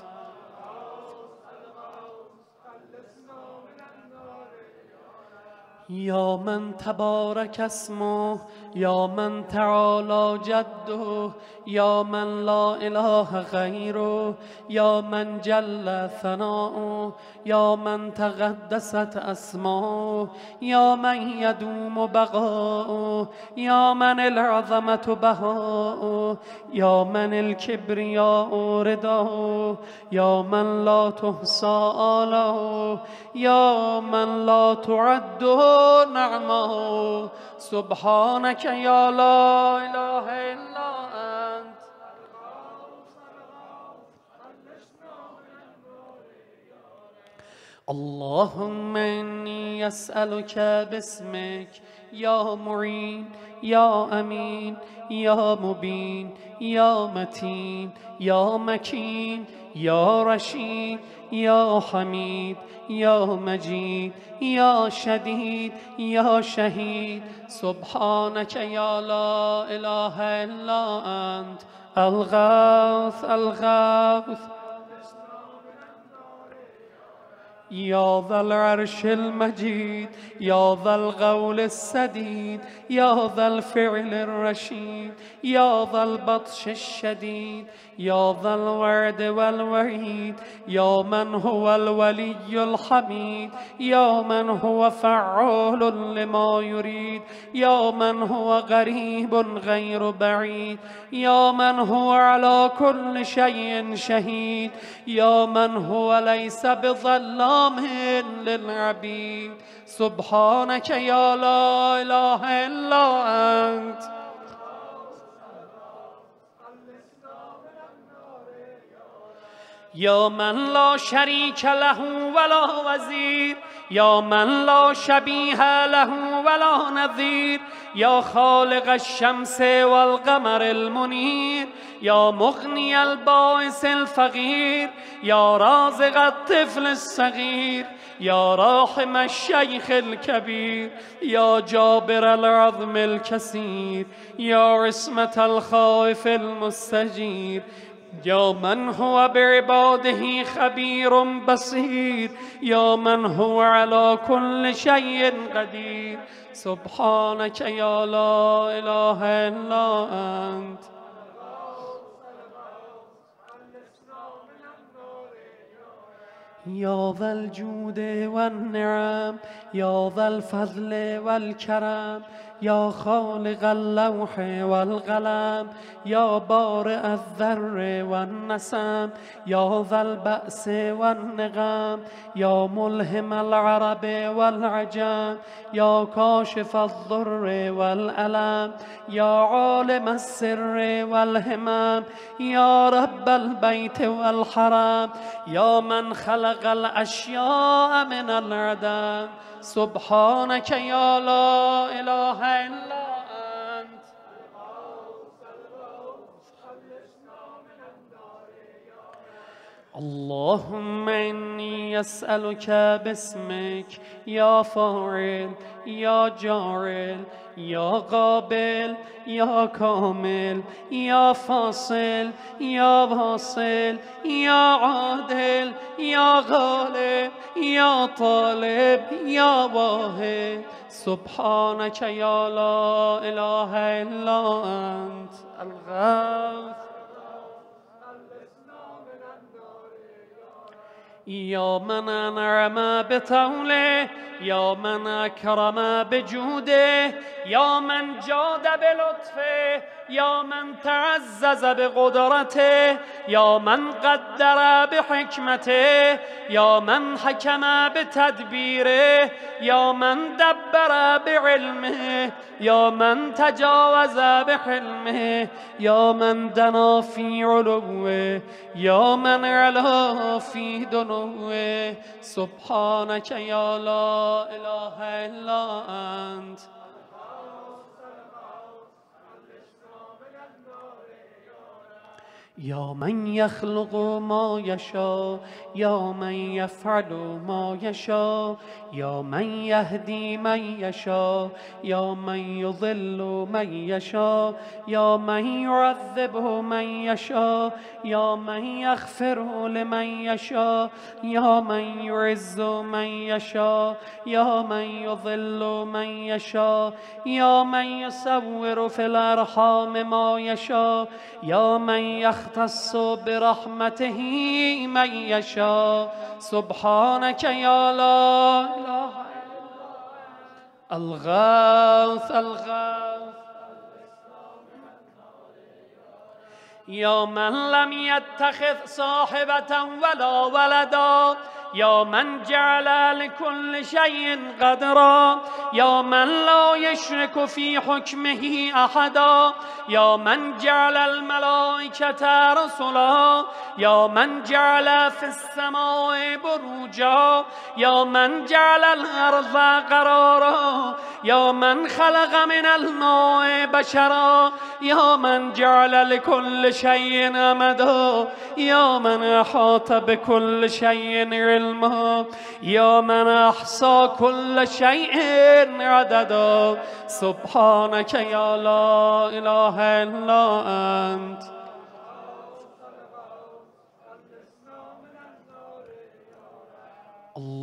يا من تبارك اسمه يا من تعالى جده يا من لا إله غيره يا من جل ثناؤه يا من تقدست أسماؤه يا من يدوم بقاؤه يا من العظمة بهاؤه يا من الكبرياء رداؤه يا من لا تحصى آله يا من لا تعد نعمه. سبحانك يا لا إله إلا أنت اللهم إني أسألك باسمك يا معين يا أمين يا مبين يا متين يا مكين يا رشيد يا حميد يا مجيد يا شديد يا شهيد سبحانك يا لا إله إلا أنت الغاث الغاث يا ذا العرش المجيد يا ذا الغول السديد يا ذا الفعل الرشيد يا ذا البطش الشديد يا ذا الورد والوريد يا من هو الولي الحميد يا من هو فعال لما يريد يا من هو غريب غير بعيد يا من هو على كل شيء شهيد يا من هو ليس بظلام. للعبيد سبحانك يا لا إله إلا أنت يا من لا شريك له ولا وزير يا من لا شبيه له ولا نظير يا خالق الشمس والقمر المنير يا مغني البائس الفقير يا رازق الطفل الصغير يا راحم الشيخ الكبير يا جابر العظم الكثير يا عصمة الخائف المستجير یا من هو بعباده خبیر بصیر یا من هو على كل شيء قدیر. سبحانك یا لا اله الا انت. يا ذا والنعم يا ذا الفضل والكرم يا خالق اللوح والقلم يا بارئ الذر والنسم يا ذا البأس والنغم يا ملهم العرب والعجم يا كاشف الضر والألم يا عالم السر والهمم يا رب البيت والحرم يا من خلق الأشياء من العدم سبحانك يا لا إله إلا اللهم إني أسألك باسمك يا فاعل يا جارل. يا قابل يا كامل يا فاصل يا واصل يا عادل يا غالب يا طالب يا واحد سبحانك يا لا إله إلا أنت. الغوث يا من أنعم بطوله يا من أكرم بجوده يا من جاد بلطفه يا من تعزز بقدرته يا من قدر بحكمته يا من حكم بتدبيره يا من دبر بعلمه يا من تجاوز بحلمه يا من دنا في علوه يا من علا في دنوه. سبحانك يا لا إله إلا أنت يا من يخلق ما يشاء يا من يفعل ما يشاء يا من يهدي من يشاء يا من يضل من يشاء يا من يعذب من يشاء يا من يغفر لمن يشاء يا من يعز من يشاء يا من يضل من يشاء يا من يصور في الأرحام ما يشاء يا من يختص برحمته من يشاء. سبحانك يا لا إله الغاث الغاث. يا من لم يتخذ صاحبة ولا ولدا يا من جعل لكل شيء قدرا يا من لا يشرك في حكمه أحدا يا من جعل الملائكة رسلا يا من جعل في السماء بروجا يا من جعل الأرض قرارا يا من خلق من الماء بشرا يا من جعل لكل شيء أمدا يا من أحاط بكل شيء يا من أحصى كل شيء عددا. سبحانك يا لا إله إلا أنت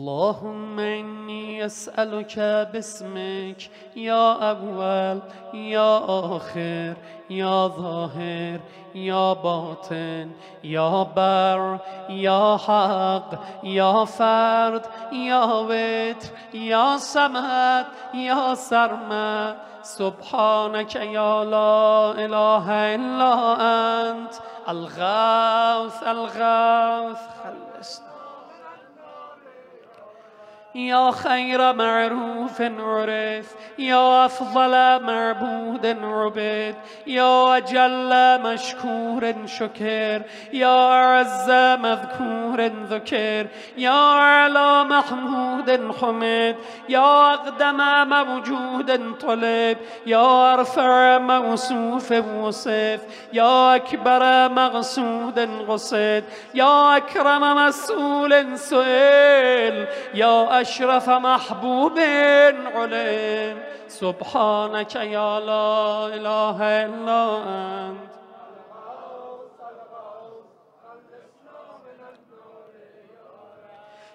اللهم إني أسألك باسمك يا أول يا آخر يا ظاهر يا باطن يا بر يا حق يا فرد يا وتر يا صمد يا سرمد. سبحانك يا لا إله إلا أنت الغوث الغوث. خلصنا. يا خير معروف عرف يا أفضل معبود عبد يا أجل مشكور شكر يا أعز مذكور ذكر يا أعلى محمود حمد يا أقدم موجود طلب يا أرفع موصوف وصف يا أكبر مقصود قصد يا أكرم مسؤول سئل يا أشرف محبوب علم سبحانك يا لا إله إلا أنت.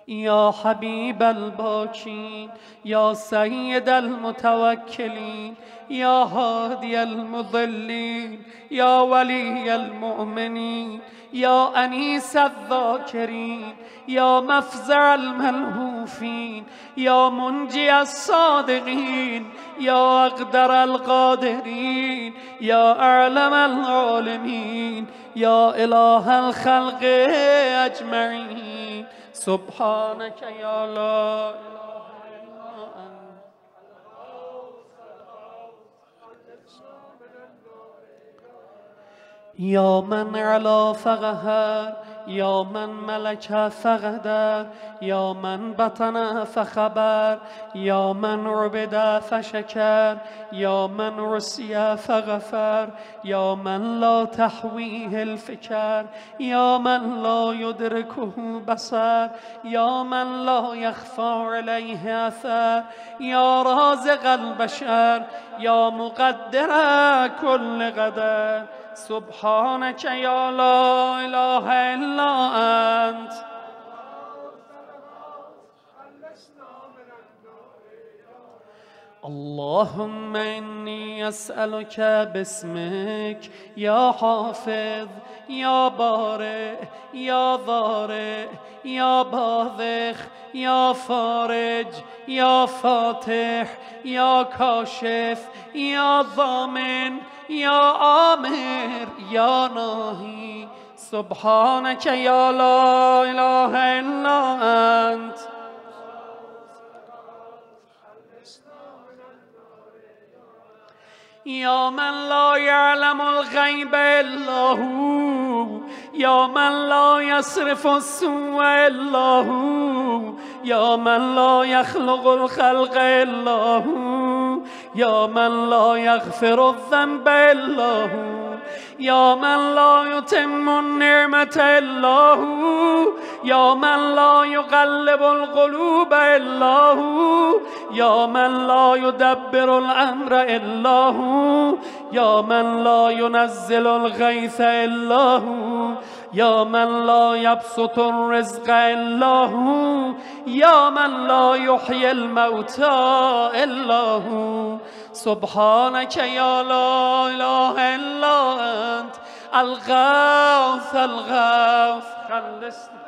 يا حبيب الباكين يا سيد المتوكلين يا هادي المضلين يا ولي المؤمنين يا أنيس الذاكرين يا مفزع الملهوفين يا منجي الصادقين يا أقدر القادرين يا أعلم العالمين يا إله الخلق أجمعين. سبحانك يا لا إله إلا أنت يا من علا فقهر يا من ملك فغدر يا من بطن فخبر يا من عبد فشكر يا من رسي فغفر يا من لا تحويه الفكر يا من لا يدركه بصر يا من لا يخفى عليه أثر يا رازق البشر يا مقدر كل قدر. سبحانك يا لا إله إلا أنت اللهم إني أسألك باسمك يا حافظ يا بارئ يا ضارئ يا باذخ يا فارج يا فاتح يا كاشف يا ضامن يا آمر يا ناهي سبحانك يا لا إله إلا أنت يا من لا يعلم الغيب إلا هو يا من لا يصرف السوء إلا هو يا من لا يخلق الخلق إلا هو. يا من لا يغفر الذنب هو يا من لا يتم النعمة إلا هو يا من لا يقلب القلوب إلا هو يا من لا يدبر الأمر إلا هو يا من لا ينزل الغيث إلا هو. يا من لا يبسط الرزق إلا هو يا من لا يحيي الموتى إلا هو. سبحانك يا لا إله إلا أنت الغاث الغاث خلصنا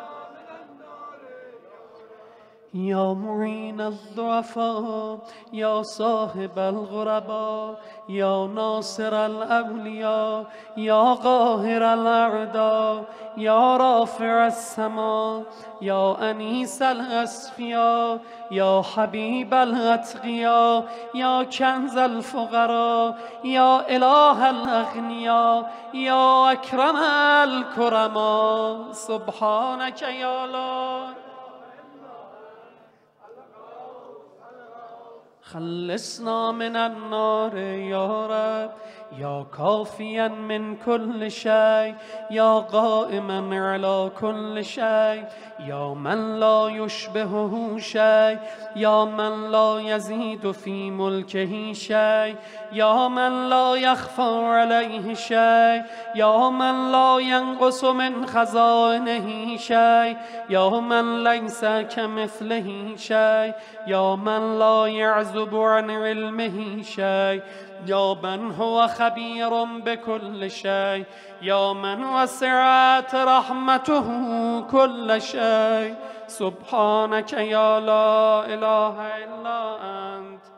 يا معين الضعفاء يا صاحب الغرباء يا ناصر الأولياء يا قاهر الأعداء يا رافع السماء يا أنيس الأسفياء يا حبيب الأتقياء يا كنز الفقراء يا إله الأغنياء يا أكرم الكرماء سبحانك يا الله خلصنا من النار يا رب. يا كافيا من كل شيء يا قائما على كل شيء يا من لا يشبهه شيء يا من لا يزيد في ملكه شيء يا من لا يخفى عليه شيء يا من لا ينقص من خزائنه شيء يا من ليس كمثله شيء يا من لا يعزب عن علمه شيء. يا من هو خبير بكل شيء يا من وسعت رحمته كل شيء. سبحانك يا لا إله إلا أنت.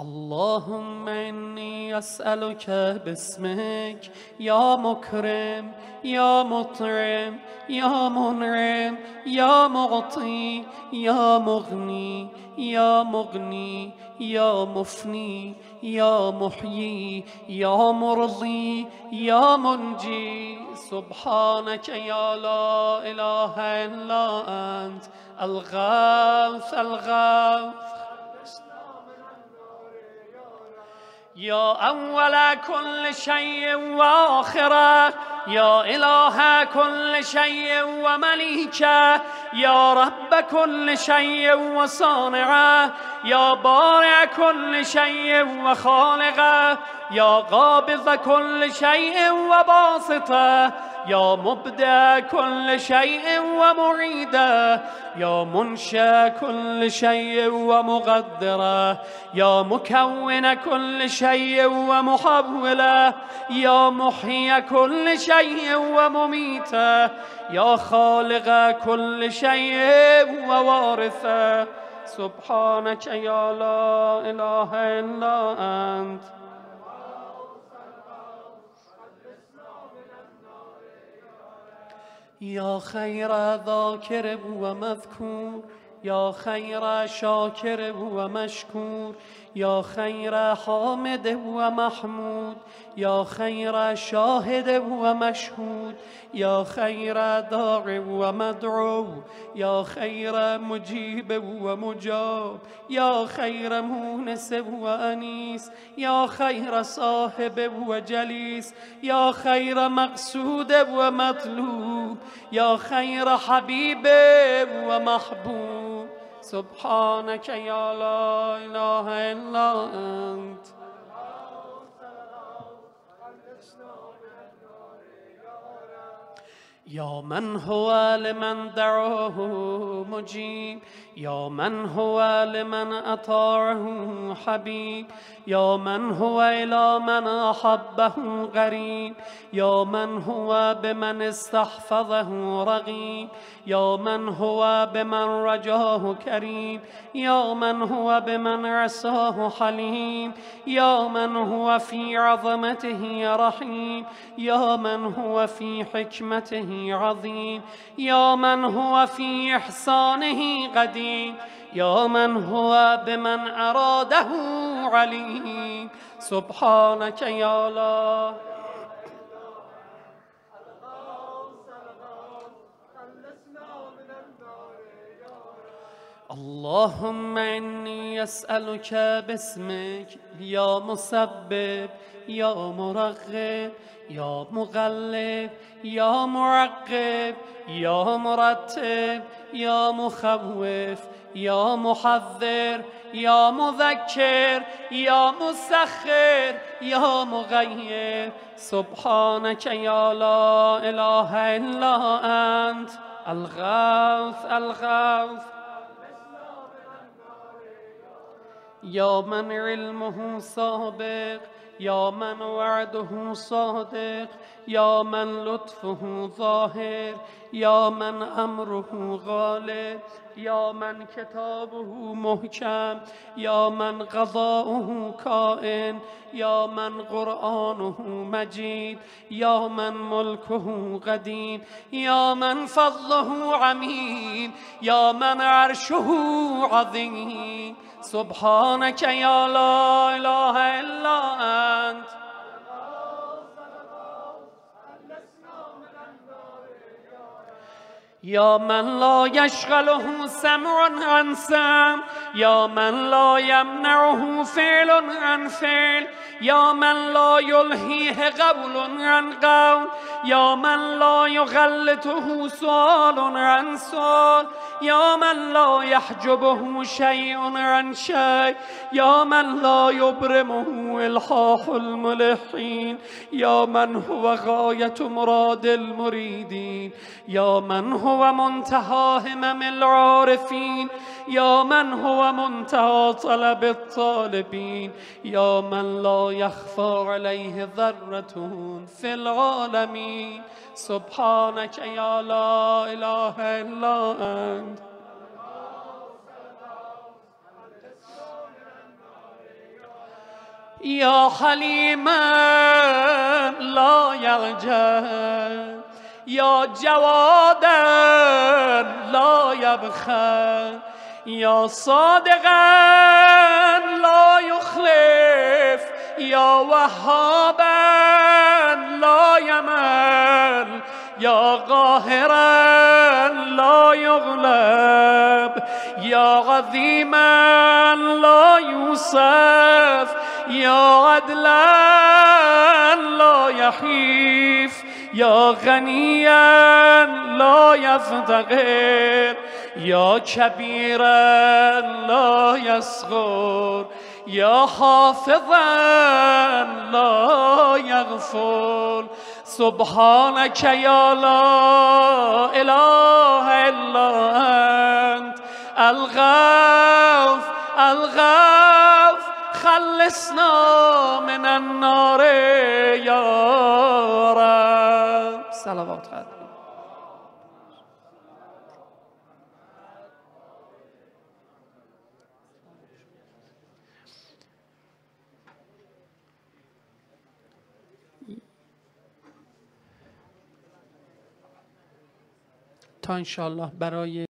اللهم إني أسألك باسمك يا مكرم يا مطعم يا منعم يا معطي يا مغني يا مغني يا مفني يا محيي يا مرضي يا منجي سبحانك يا لا إله إلا أنت الغاث الغاث يا أول كل شيء وآخره يا إله كل شيء ومليكه يا رب كل شيء وصانعه يا بارع كل شيء وخالقه يا قابض كل شيء وباسطة يا مبدع كل شيء ومعيده يا منشأ كل شيء ومقدره يا مكون كل شيء ومحولة يا محيي كل شيء ومميتة يا خالق كل شيء ووارثة. سبحانك يا لا إله إلا أنت. يا خير ذاكر ومذكور يا خير شاكر ومشكور يا خير حامد ومحمود يا خير شاهد ومشهود يا خير داع ومدعو يا خير مجيب ومجاب يا خير مونس وأنيس يا خير صاحب وجليس يا خير مقصود ومطلوب يا خير حبيب ومحبوب سبحانك يا لا إله إلا يا من هو لمن دعوه مجيب يا من هو لمن أطاعه حبيب يا من هو إلى من أحبه غريب يا من هو بمن استحفظه رغيب يا من هو بمن رجاه كريم يا من هو بمن عصاه حليم يا من هو في عظمته رحيم يا من هو في حكمته عظيم. يا من هو في إحسانه قديم. يا من هو بمن أراده عليم. سبحانك يا الله اللهم إني أسألك باسمك يا مسبب يا مرغب يا مغلب يا معقب يا مرتب يا مخوف يا محذر يا مذكر يا مسخر يا مغير سبحانك يا لا إله إلا أنت الغوث الغوث يا من علمه سابق يا من وعده صادق يا من لطفه ظاهر يا من امره غالب يا من كتابه محكم يا من قضاؤه كائن يا من قرآنه مجيد يا من ملكه قديم يا من فضله عميم يا من عرشه عظيم سبحانك يا لا إله إلا أنت يا من لا يشغله سمع عن سمع يا من لا يمنعه فعل عن فعل يا من لا يلهيه قول عن قول يا من لا يغلطه سؤال عن سؤال يا من لا يحجبه شيء عن شيء يا من لا يبرمه الحاح الملحين يا من هو غاية مراد المريدين يا من هو منتهى همم العارفين. يا من هو منتهى طلب الطالبين. يا من لا يخفى عليه ذرة في العالمين. سبحانك يا لا إله إلا أنت. يا حليما لا يرجى يا جوادا لا يبخل يا صادقا لا يخلف يا وهابا لا يمل يا قاهرا لا يغلب يا عظيما لا يوصف يا عدلا لا يحيف يا غنيا لا يفتقر يا كبيرا لا يصغر یا حافظا لا یغفل سبحانك یا لا اله الا انت الغوث الغوث خلصنا من النار یا رب خدمت. تا انشاءالله برای